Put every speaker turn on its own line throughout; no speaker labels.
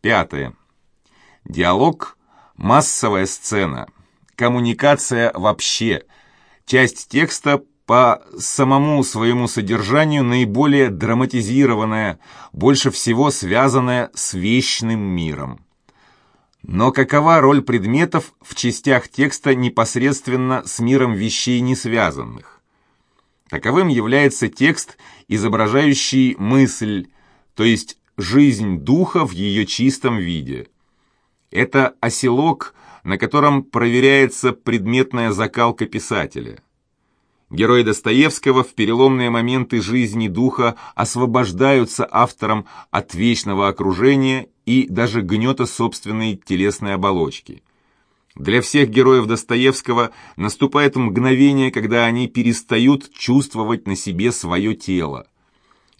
Пятое. Диалог – массовая сцена, коммуникация вообще, часть текста по самому своему содержанию наиболее драматизированная, больше всего связанная с вечным миром. Но какова роль предметов в частях текста непосредственно с миром вещей не связанных? Таковым является текст, изображающий мысль, то есть жизнь духа в ее чистом виде. Это оселок, на котором проверяется предметная закалка писателя. Герои Достоевского в переломные моменты жизни духа освобождаются автором от вечного окружения и даже гнета собственной телесной оболочки. Для всех героев Достоевского наступает мгновение, когда они перестают чувствовать на себе свое тело.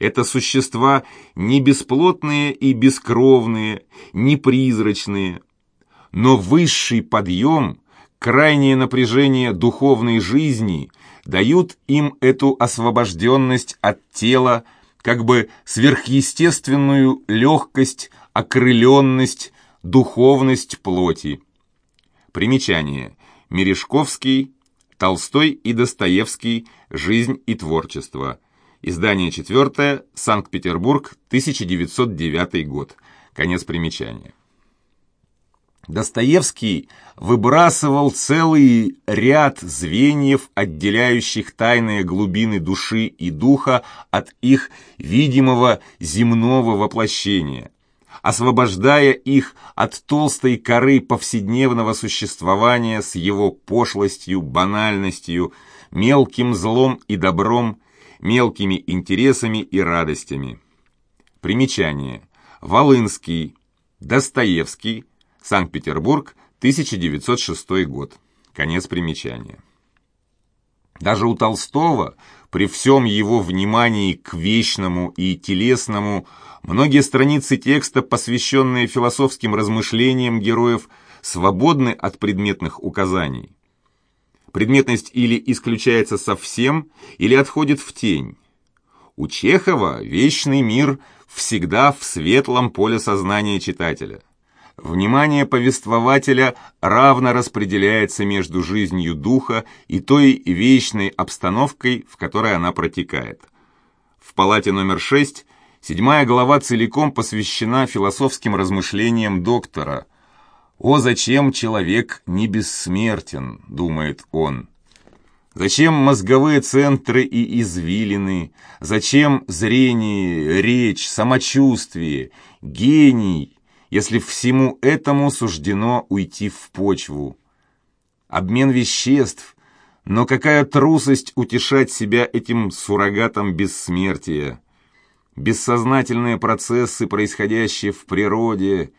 Это существа не бесплотные и бескровные, не призрачные. Но высший подъем, крайнее напряжение духовной жизни дают им эту освобожденность от тела, как бы сверхъестественную легкость, окрыленность, духовность плоти. Примечание. Мережковский, Толстой и Достоевский «Жизнь и творчество». Издание четвертое, Санкт-Петербург, 1909 год. Конец примечания. Достоевский выбрасывал целый ряд звеньев, отделяющих тайные глубины души и духа от их видимого земного воплощения, освобождая их от толстой коры повседневного существования с его пошлостью, банальностью, мелким злом и добром, мелкими интересами и радостями. Примечание. Волынский, Достоевский, Санкт-Петербург, 1906 год. Конец примечания. Даже у Толстого, при всем его внимании к вечному и телесному, многие страницы текста, посвященные философским размышлениям героев, свободны от предметных указаний. Предметность или исключается совсем, или отходит в тень. У Чехова вечный мир всегда в светлом поле сознания читателя. Внимание повествователя равно распределяется между жизнью духа и той вечной обстановкой, в которой она протекает. В палате номер 6 седьмая глава целиком посвящена философским размышлениям доктора – «О, зачем человек не бессмертен?» — думает он. Зачем мозговые центры и извилины? Зачем зрение, речь, самочувствие, гений, если всему этому суждено уйти в почву? Обмен веществ, но какая трусость утешать себя этим суррогатом бессмертия? Бессознательные процессы, происходящие в природе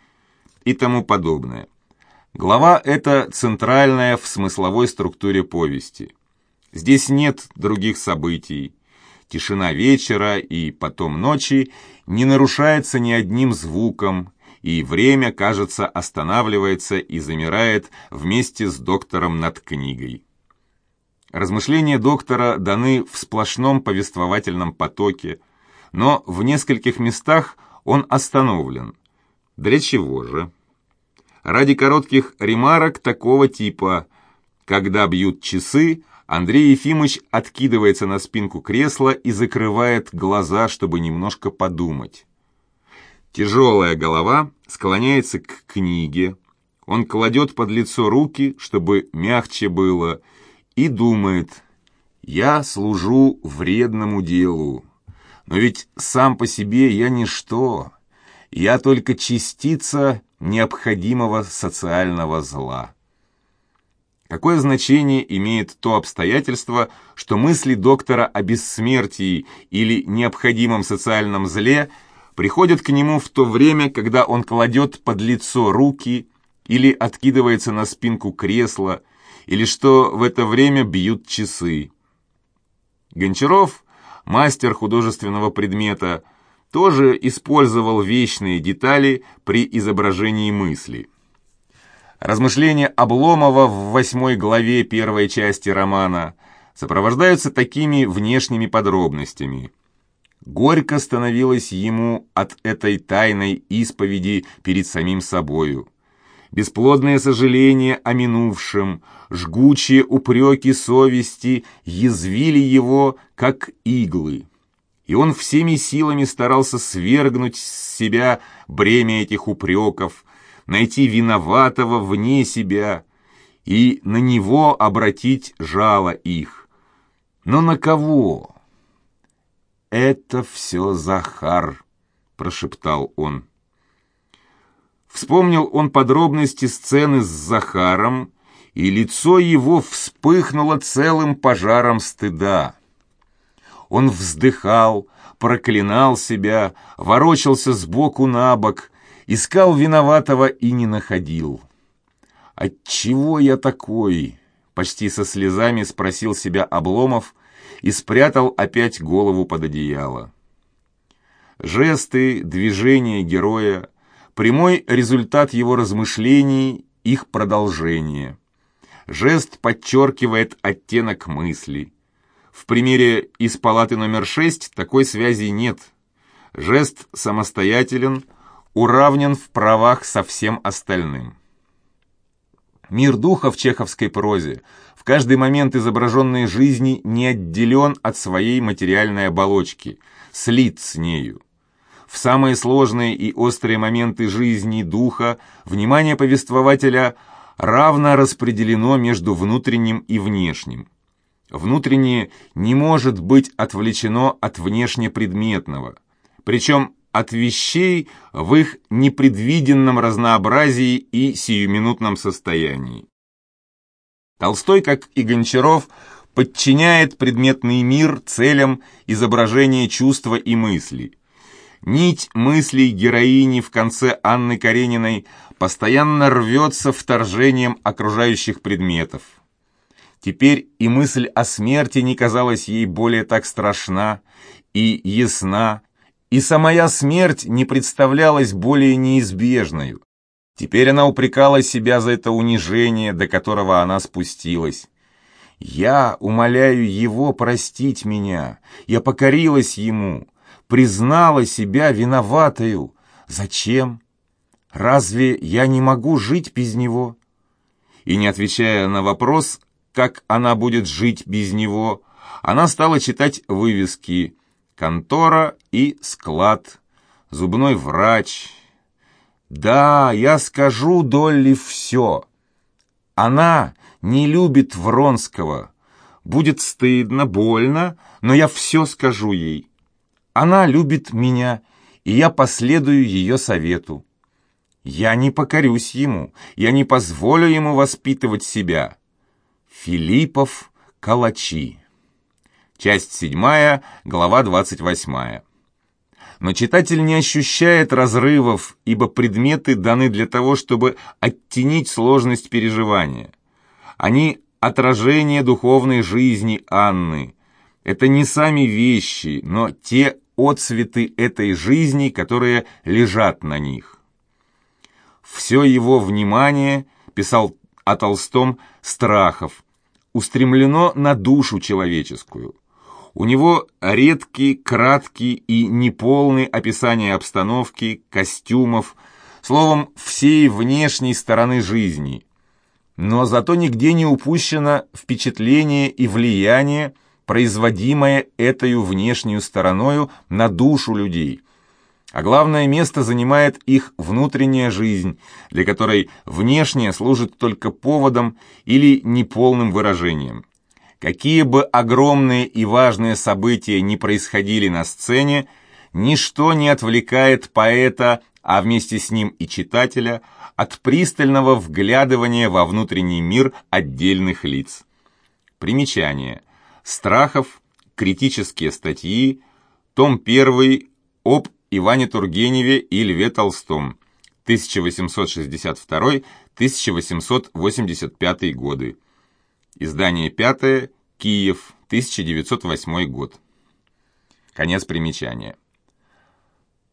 и тому подобное. Глава эта центральная в смысловой структуре повести. Здесь нет других событий. Тишина вечера и потом ночи не нарушается ни одним звуком, и время, кажется, останавливается и замирает вместе с доктором над книгой. Размышления доктора даны в сплошном повествовательном потоке, но в нескольких местах он остановлен. Для чего же? ради коротких ремарок такого типа. Когда бьют часы, Андрей Ефимович откидывается на спинку кресла и закрывает глаза, чтобы немножко подумать. Тяжелая голова склоняется к книге. Он кладет под лицо руки, чтобы мягче было, и думает, «Я служу вредному делу, но ведь сам по себе я ничто, я только частица необходимого социального зла. Какое значение имеет то обстоятельство, что мысли доктора о бессмертии или необходимом социальном зле приходят к нему в то время, когда он кладет под лицо руки или откидывается на спинку кресла, или что в это время бьют часы. Гончаров, мастер художественного предмета, тоже использовал вечные детали при изображении мысли. Размышления Обломова в восьмой главе первой части романа сопровождаются такими внешними подробностями. Горько становилось ему от этой тайной исповеди перед самим собою. Бесплодное сожаление о минувшем, жгучие упреки совести язвили его, как иглы. И он всеми силами старался свергнуть с себя бремя этих упреков, найти виноватого вне себя и на него обратить жало их. Но на кого? «Это все Захар», — прошептал он. Вспомнил он подробности сцены с Захаром, и лицо его вспыхнуло целым пожаром стыда. Он вздыхал, проклинал себя, ворочался сбоку на бок, искал виноватого и не находил. «Отчего я такой?» — почти со слезами спросил себя Обломов, и спрятал опять голову под одеяло. Жесты, движения героя – прямой результат его размышлений, их продолжение. Жест подчеркивает оттенок мысли. В примере из палаты номер 6 такой связи нет. Жест самостоятелен, уравнен в правах со всем остальным. Мир духа в чеховской прозе в каждый момент изображенной жизни не отделен от своей материальной оболочки, слит с нею. В самые сложные и острые моменты жизни духа внимание повествователя равно распределено между внутренним и внешним. Внутреннее не может быть отвлечено от внешнепредметного, причем от вещей в их непредвиденном разнообразии и сиюминутном состоянии. Толстой, как и Гончаров, подчиняет предметный мир целям изображения чувства и мысли. Нить мыслей героини в конце Анны Карениной постоянно рвется вторжением окружающих предметов. Теперь и мысль о смерти не казалась ей более так страшна и ясна, и самая смерть не представлялась более неизбежной. Теперь она упрекала себя за это унижение, до которого она спустилась. «Я умоляю его простить меня. Я покорилась ему, признала себя виноватою. Зачем? Разве я не могу жить без него?» И не отвечая на вопрос, как она будет жить без него, она стала читать вывески контора и склад, зубной врач. Да, я скажу Долли все. Она не любит Вронского. Будет стыдно, больно, но я все скажу ей. Она любит меня, и я последую ее совету. Я не покорюсь ему, я не позволю ему воспитывать себя. Филиппов Калачи Часть 7, глава 28. Но читатель не ощущает разрывов, ибо предметы даны для того, чтобы оттенить сложность переживания. Они – отражение духовной жизни Анны. Это не сами вещи, но те отцветы этой жизни, которые лежат на них. Все его внимание, писал о Толстом, страхов, устремлено на душу человеческую. У него редкие, краткие и неполные описания обстановки, костюмов, словом, всей внешней стороны жизни. Но зато нигде не упущено впечатление и влияние, производимое этой внешнюю стороною на душу людей. А главное место занимает их внутренняя жизнь, для которой внешнее служит только поводом или неполным выражением. Какие бы огромные и важные события ни происходили на сцене, ничто не отвлекает поэта, а вместе с ним и читателя, от пристального вглядывания во внутренний мир отдельных лиц. Примечание. Страхов, критические статьи, том 1 об Иване Тургеневе и Льве Толстом, 1862-1885 годы. Издание пятое. Киев. 1908 год. Конец примечания.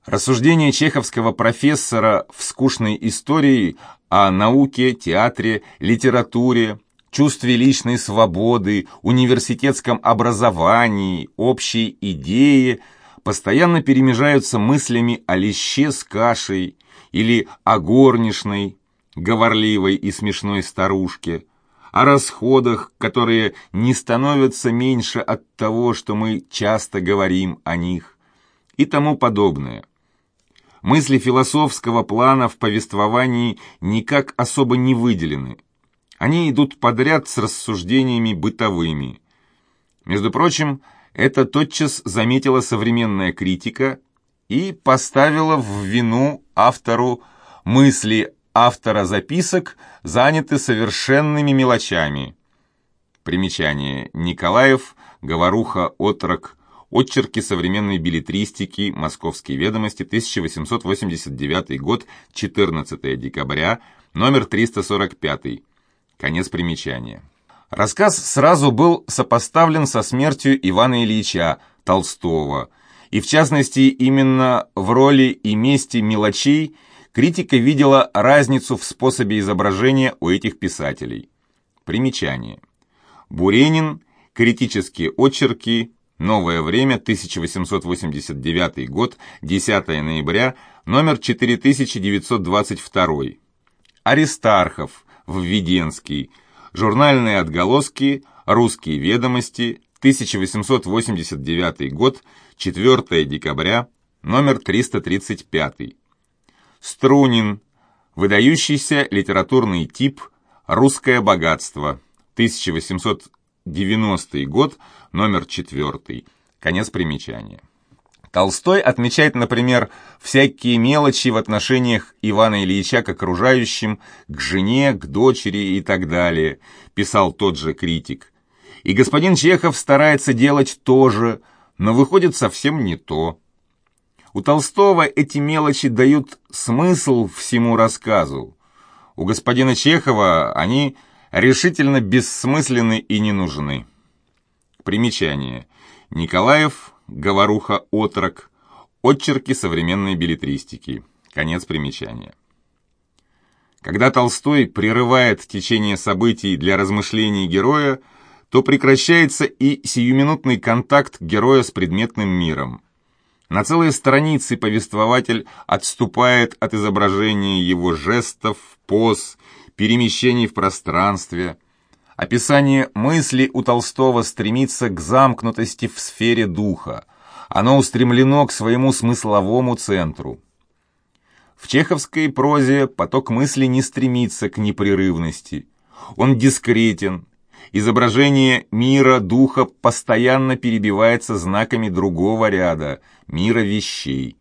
Рассуждения чеховского профессора в скучной истории о науке, театре, литературе, чувстве личной свободы, университетском образовании, общей идее постоянно перемежаются мыслями о леще с кашей или о горничной, говорливой и смешной старушке, о расходах, которые не становятся меньше от того, что мы часто говорим о них, и тому подобное. Мысли философского плана в повествовании никак особо не выделены. Они идут подряд с рассуждениями бытовыми. Между прочим, это тотчас заметила современная критика и поставила в вину автору мысли автора записок заняты совершенными мелочами. Примечание. Николаев, Говоруха, Отрок, Отчерки современной билетристики, Московские ведомости, 1889 год, 14 декабря, номер 345. Конец примечания. Рассказ сразу был сопоставлен со смертью Ивана Ильича Толстого, и в частности именно в роли и месте мелочей критика видела разницу в способе изображения у этих писателей. Примечание. Буренин, критические очерки, Новое время, 1889 год, 10 ноября, номер 4922. Аристархов, Введенский, журнальные отголоски, русские ведомости, 1889 год, 4 декабря, номер 335. Струнин, выдающийся литературный тип, русское богатство, 1890 год, номер 4. Конец примечания. Толстой отмечает, например, всякие мелочи в отношениях Ивана Ильича к окружающим, к жене, к дочери и так далее, писал тот же критик. И господин Чехов старается делать то же, но выходит совсем не то. У Толстого эти мелочи дают смысл всему рассказу. У господина Чехова они решительно бессмысленны и не нужны. Примечание. Николаев, Говоруха, Отрок. Отчерки современной билетристики. Конец примечания. Когда Толстой прерывает течение событий для размышлений героя, то прекращается и сиюминутный контакт героя с предметным миром. На целые страницы повествователь отступает от изображения его жестов, поз, перемещений в пространстве – Описание мысли у Толстого стремится к замкнутости в сфере духа. Оно устремлено к своему смысловому центру. В чеховской прозе поток мысли не стремится к непрерывности. Он дискретен. Изображение мира духа постоянно перебивается знаками другого ряда, мира вещей.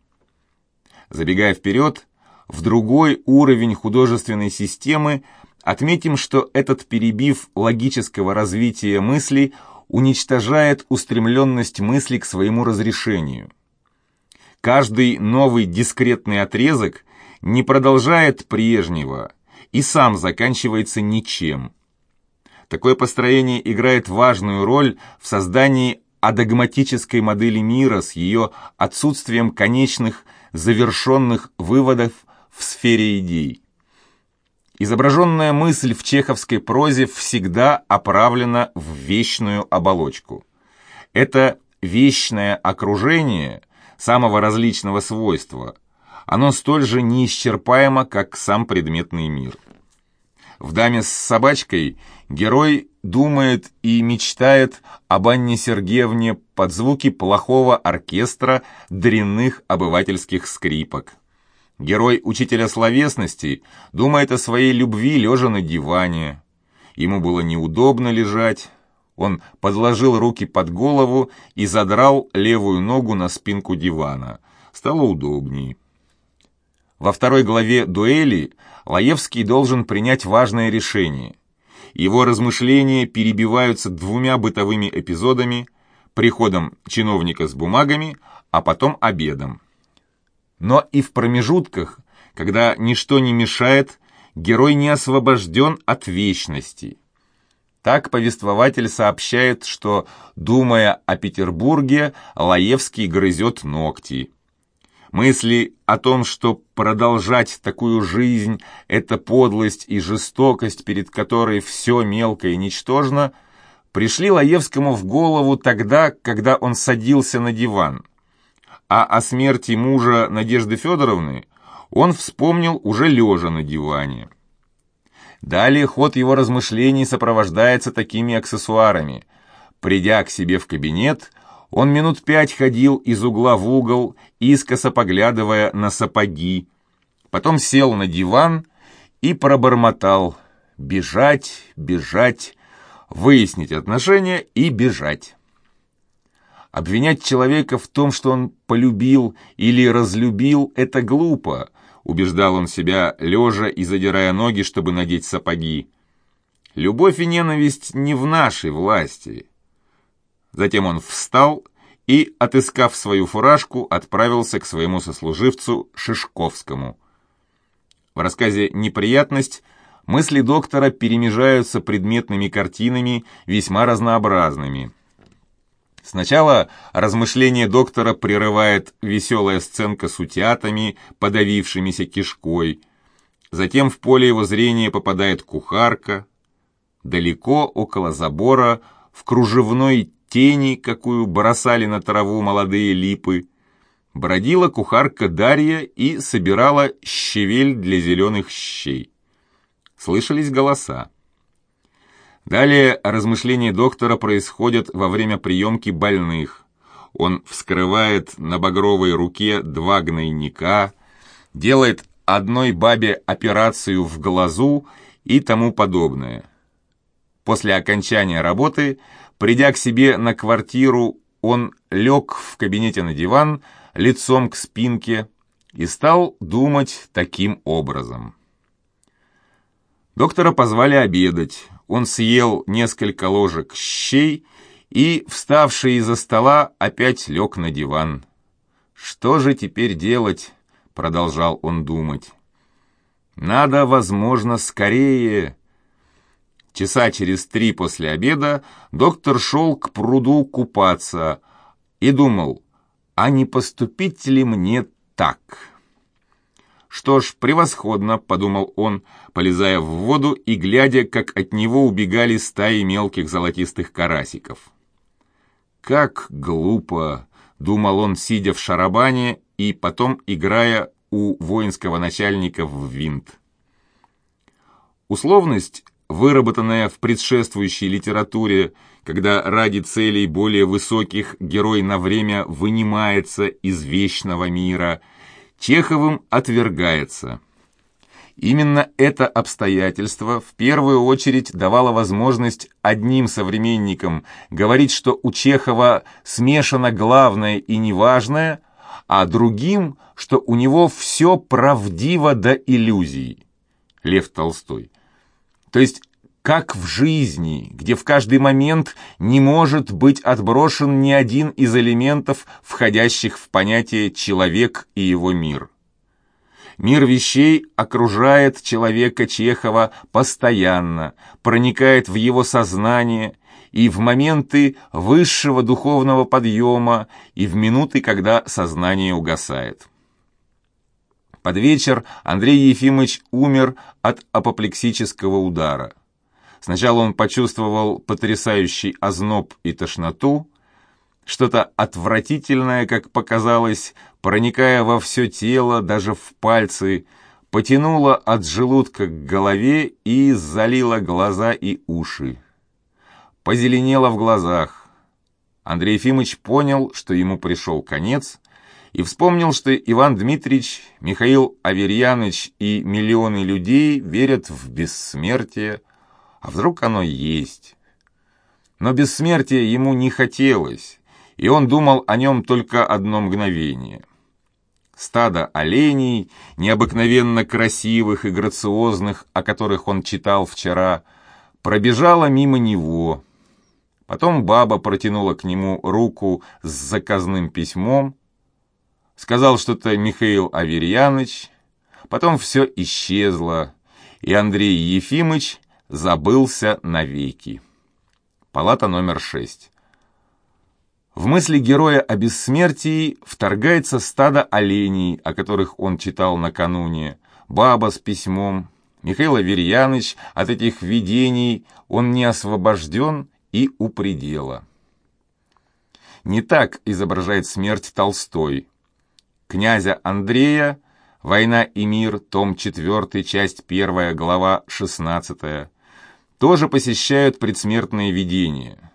Забегая вперед, в другой уровень художественной системы Отметим, что этот перебив логического развития мысли уничтожает устремленность мысли к своему разрешению. Каждый новый дискретный отрезок не продолжает прежнего и сам заканчивается ничем. Такое построение играет важную роль в создании адогматической модели мира с ее отсутствием конечных, завершенных выводов в сфере идей. Изображенная мысль в чеховской прозе всегда оправлена в вечную оболочку. Это вечное окружение самого различного свойства. Оно столь же неисчерпаемо, как сам предметный мир. В «Даме с собачкой» герой думает и мечтает об Анне Сергеевне под звуки плохого оркестра дрянных обывательских скрипок. Герой учителя словесности думает о своей любви, лежа на диване. Ему было неудобно лежать. Он подложил руки под голову и задрал левую ногу на спинку дивана. Стало удобнее. Во второй главе «Дуэли» Лаевский должен принять важное решение. Его размышления перебиваются двумя бытовыми эпизодами, приходом чиновника с бумагами, а потом обедом. Но и в промежутках, когда ничто не мешает, герой не освобожден от вечности. Так повествователь сообщает, что, думая о Петербурге, Лаевский грызет ногти. Мысли о том, что продолжать такую жизнь – это подлость и жестокость, перед которой все мелко и ничтожно, пришли Лаевскому в голову тогда, когда он садился на диван – а о смерти мужа Надежды Федоровны он вспомнил уже лежа на диване. Далее ход его размышлений сопровождается такими аксессуарами. Придя к себе в кабинет, он минут пять ходил из угла в угол, искоса поглядывая на сапоги. Потом сел на диван и пробормотал «бежать, бежать, выяснить отношения и бежать». Обвинять человека в том, что он полюбил или разлюбил, это глупо, убеждал он себя, лежа и задирая ноги, чтобы надеть сапоги. Любовь и ненависть не в нашей власти. Затем он встал и, отыскав свою фуражку, отправился к своему сослуживцу Шишковскому. В рассказе «Неприятность» мысли доктора перемежаются предметными картинами, весьма разнообразными – Сначала размышление доктора прерывает веселая сценка с утятами, подавившимися кишкой. Затем в поле его зрения попадает кухарка. Далеко, около забора, в кружевной тени, какую бросали на траву молодые липы, бродила кухарка Дарья и собирала щавель для зеленых щей. Слышались голоса. Далее размышления доктора происходят во время приемки больных. Он вскрывает на багровой руке два гнойника, делает одной бабе операцию в глазу и тому подобное. После окончания работы, придя к себе на квартиру, он лег в кабинете на диван, лицом к спинке, и стал думать таким образом. Доктора позвали обедать он съел несколько ложек щей и, вставший из-за стола, опять лег на диван. «Что же теперь делать?» — продолжал он думать. «Надо, возможно, скорее...» Часа через три после обеда доктор шел к пруду купаться и думал, а не поступить ли мне так?» «Что ж, превосходно», — подумал он, полезая в воду и глядя, как от него убегали стаи мелких золотистых карасиков. «Как глупо», — думал он, сидя в шарабане и потом играя у воинского начальника в винт. Условность, выработанная в предшествующей литературе, когда ради целей более высоких герой на время вынимается из вечного мира — Чеховым отвергается. Именно это обстоятельство в первую очередь давало возможность одним современникам говорить, что у Чехова смешано главное и неважное, а другим, что у него все правдиво до иллюзий. Лев Толстой. То есть как в жизни, где в каждый момент не может быть отброшен ни один из элементов, входящих в понятие «человек» и его мир. Мир вещей окружает человека Чехова постоянно, проникает в его сознание и в моменты высшего духовного подъема, и в минуты, когда сознание угасает. Под вечер Андрей Ефимович умер от апоплексического удара. Сначала он почувствовал потрясающий озноб и тошноту, что-то отвратительное, как показалось, проникая во все тело, даже в пальцы, потянуло от желудка к голове и залило глаза и уши. Позеленело в глазах. Андрей Ефимович понял, что ему пришел конец, и вспомнил, что Иван Дмитриевич, Михаил Аверьяныч и миллионы людей верят в бессмертие, а вдруг оно есть? Но бессмертия ему не хотелось, и он думал о нем только одно мгновение. Стадо оленей, необыкновенно красивых и грациозных, о которых он читал вчера, пробежало мимо него. Потом баба протянула к нему руку с заказным письмом, сказал что-то Михаил Аверьяныч, потом все исчезло, и Андрей Ефимыч забылся навеки. Палата номер шесть. В мысли героя о бессмертии вторгается стадо оленей, о которых он читал накануне, баба с письмом. Михаил Аверьяныч от этих видений он не освобожден и у предела. Не так изображает смерть Толстой. князя Андрея «Война и мир», том 4, часть 1, глава 16, тоже посещают предсмертные видения.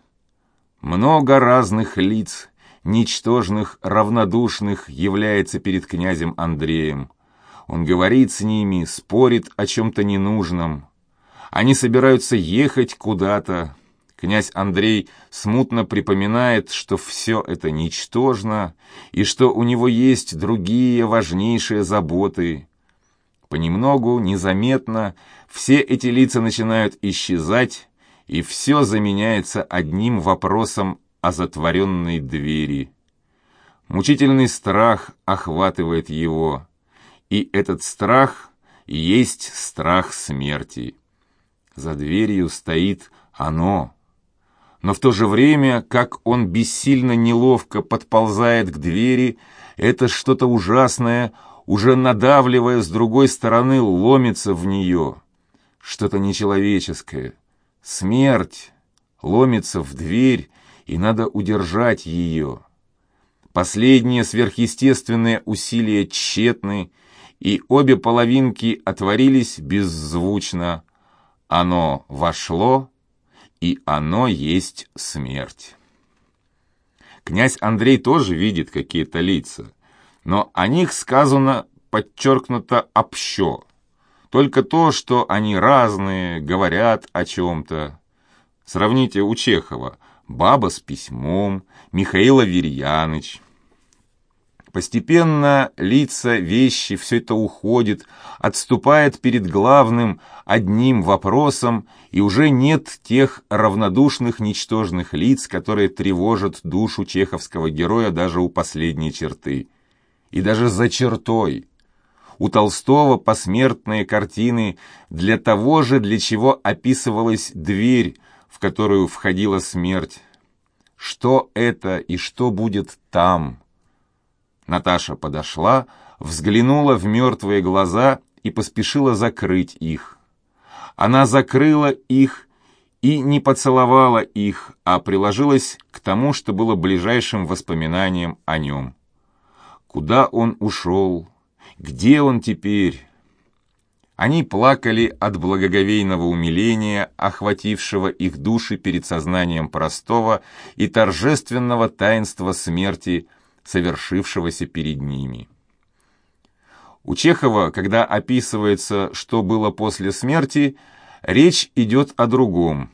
Много разных лиц, ничтожных, равнодушных, является перед князем Андреем. Он говорит с ними, спорит о чем-то ненужном. Они собираются ехать куда-то, Князь Андрей смутно припоминает, что все это ничтожно и что у него есть другие важнейшие заботы. Понемногу, незаметно, все эти лица начинают исчезать, и все заменяется одним вопросом о затворенной двери. Мучительный страх охватывает его, и этот страх есть страх смерти. За дверью стоит оно, но в то же время, как он бессильно неловко подползает к двери, это что-то ужасное, уже надавливая с другой стороны, ломится в нее. Что-то нечеловеческое. Смерть ломится в дверь, и надо удержать ее. Последние сверхъестественные усилия тщетны, и обе половинки отворились беззвучно. Оно вошло, и оно есть смерть. Князь Андрей тоже видит какие-то лица, но о них сказано подчеркнуто общо. Только то, что они разные, говорят о чем-то. Сравните у Чехова «Баба с письмом», Михаил Аверьяныч – Постепенно лица, вещи, все это уходит, отступает перед главным, одним вопросом, и уже нет тех равнодушных, ничтожных лиц, которые тревожат душу чеховского героя даже у последней черты. И даже за чертой. У Толстого посмертные картины для того же, для чего описывалась дверь, в которую входила смерть. Что это и что будет там? Наташа подошла, взглянула в мертвые глаза и поспешила закрыть их. Она закрыла их и не поцеловала их, а приложилась к тому, что было ближайшим воспоминанием о нем. Куда он ушел? Где он теперь? Они плакали от благоговейного умиления, охватившего их души перед сознанием простого и торжественного таинства смерти – совершившегося перед ними. У Чехова, когда описывается, что было после смерти, речь идет о другом.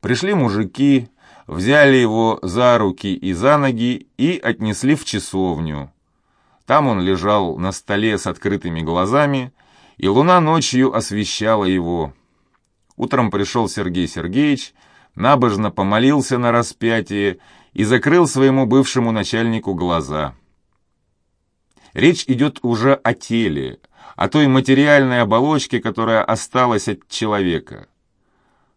Пришли мужики, взяли его за руки и за ноги и отнесли в часовню. Там он лежал на столе с открытыми глазами, и луна ночью освещала его. Утром пришел Сергей Сергеевич, набожно помолился на распятие и закрыл своему бывшему начальнику глаза. Речь идет уже о теле, о той материальной оболочке, которая осталась от человека.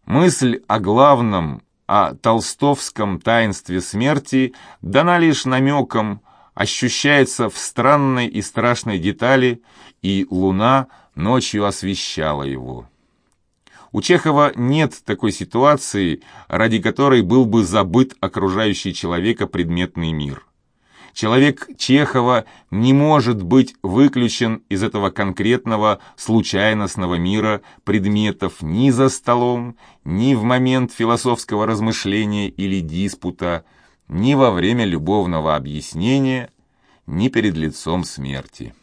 Мысль о главном, о толстовском таинстве смерти дана лишь намеком, ощущается в странной и страшной детали, и луна ночью освещала его. У Чехова нет такой ситуации, ради которой был бы забыт окружающий человека предметный мир. Человек Чехова не может быть выключен из этого конкретного случайностного мира предметов ни за столом, ни в момент философского размышления или диспута, ни во время любовного объяснения, ни перед лицом смерти.